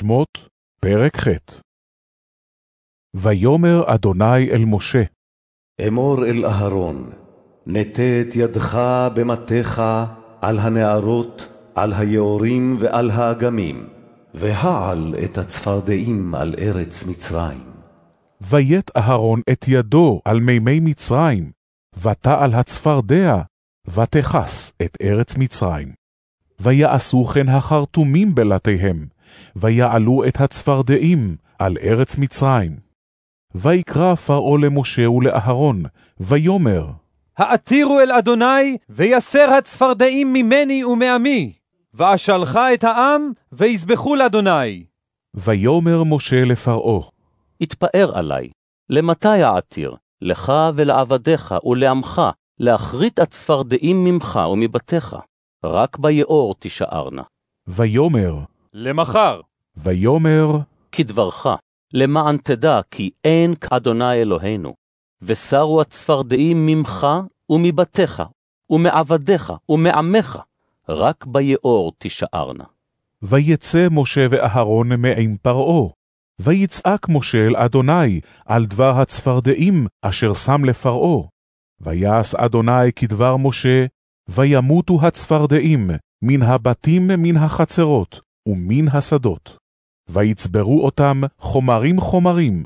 שמות, פרק ח' ויאמר אדוני אל משה, אמור אל אהרון, נטה את ידך במטיך על הנערות, על היעורים ועל האגמים, והעל את הצפרדעים על ארץ מצרים. ויט אהרון את ידו על מימי מצרים, ותעל הצפרדע, ותכס את ארץ מצרים. ויעשו כן החרטומים בלתיהם, ויעלו את הצפרדעים על ארץ מצרים. ויקרא פרעה למשה ולאהרון, ויאמר, העתירו אל אדוני, ויסר הצפרדעים ממני ומעמי, ואשלך את העם, ויזבחו לאדוני. ויאמר משה לפרעה, התפאר עלי, למתי העתיר? לך ולעבדיך ולעמך, להכרית הצפרדעים ממך ומבתיך, רק ביאור תישארנה. ויאמר, למחר. ויאמר, כדברך, למען תדע כי אין כאדוני אלוהינו, ושרו הצפרדעים ממך ומבתיך, ומעבדיך ומעמך, רק ביאור תישארנה. ויצא משה ואהרון מעם פרעה, ויצעק משה אל אדוני על דבר הצפרדעים אשר שם לפרעה. ויעש אדוני כדבר משה, וימותו הצפרדעים מן הבתים מן החצרות ומן השדות. ויצברו אותם חומרים חומרים,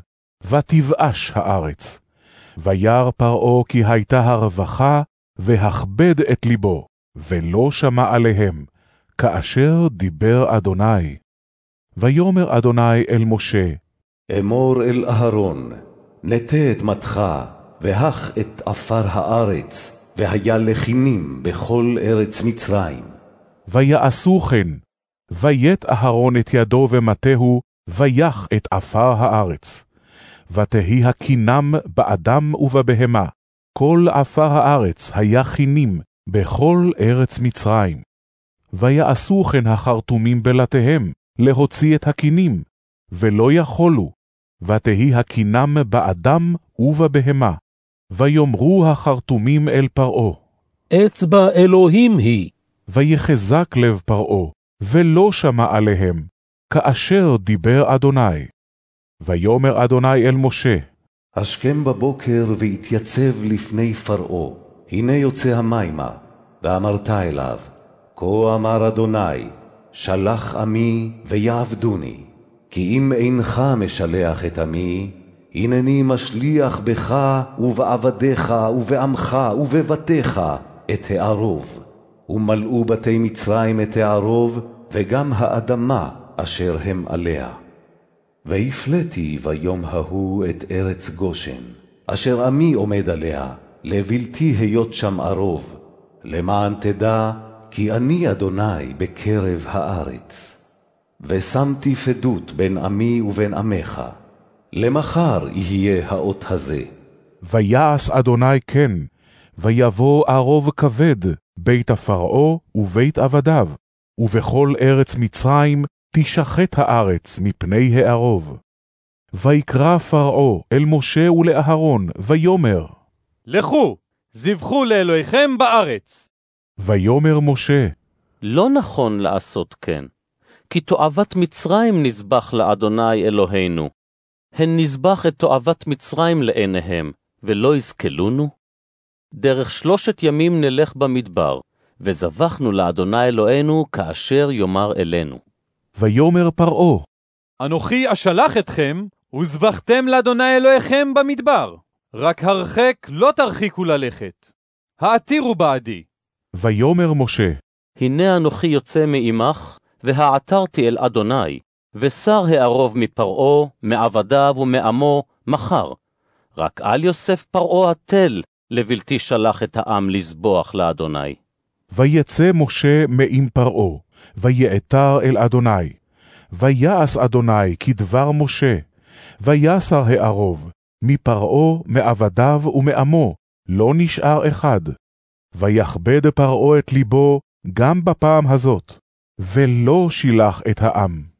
ותבאש הארץ. וירא פרעה כי הייתה הרווחה, והכבד את ליבו, ולא שמע עליהם, כאשר דיבר אדוני. ויאמר אדוני אל משה, אמור אל אהרון, נטה את מתך, והך את עפר הארץ, והיה לכינים בכל ארץ מצרים. ויעשו כן, ויט אהרון את ידו ומטהו, ויח את עפר הארץ. ותהי הקינם באדם ובבהמה, כל עפר הארץ היה חינים בכל ארץ מצרים. ויעשו כן החרטומים בלתיהם, להוציא את הקינים, ולא יכולו, ותהי הקינם באדם ובבהמה. ויאמרו החרטומים אל פרעה, אצבע אלוהים היא. ויחזק לב פרעה, ולא שמע עליהם, כאשר דיבר אדוני. ויאמר אדוני אל משה, השכם בבוקר והתייצב לפני פרעה, הנה יוצא המימה, ואמרת אליו, כה אמר אדוני, שלח עמי ויעבדוני, כי אם אינך משלח את עמי, הנני משליח בך ובעבדיך ובעמך ובבתיך את הערוב. ומלאו בתי מצרים את הערוב, וגם האדמה אשר הם עליה. והפלאתי ביום ההוא את ארץ גושן, אשר עמי עומד עליה, לבלתי היות שם ערוב, למען תדע כי אני אדוני בקרב הארץ. ושמתי פדות בין עמי ובין עמך, למחר יהיה האות הזה. ויעש אדוני כן, ויבוא ערוב כבד, בית הפרעה ובית עבדיו, ובכל ארץ מצרים תשחט הארץ מפני הערוב. ויקרא פרעה אל משה ולאהרון, ויאמר, לכו, זבחו לאלוהיכם בארץ. ויאמר משה, לא נכון לעשות כן, כי תועבת מצרים נזבח לאדוני אלוהינו. הן נזבח את תועבת מצרים לעיניהם, ולא יזכלונו? דרך שלושת ימים נלך במדבר, וזבחנו לאדוני אלוהינו כאשר יאמר אלינו. ויאמר פרעה, אנוכי אשלח אתכם, וזבחתם לאדוני אלוהיכם במדבר. רק הרחק לא תרחיקו ללכת. העתירו בעדי. ויאמר משה, הנה אנוכי יוצא מעמך, והעתרתי אל אדוני, ושר הערוב מפרעה, מעבדיו ומעמו, מחר. רק אל יוסף פרעה התל, לבלתי שלח את העם לזבוח לאדוני. ויצא משה מעם פרעה, ויעתר אל אדוני. ויעש אדוני כדבר משה, ויסר הערוב, מפרעה, מעבדיו ומעמו, לא נשאר אחד. ויכבד פרעה את ליבו גם בפעם הזאת, ולא שילח את העם.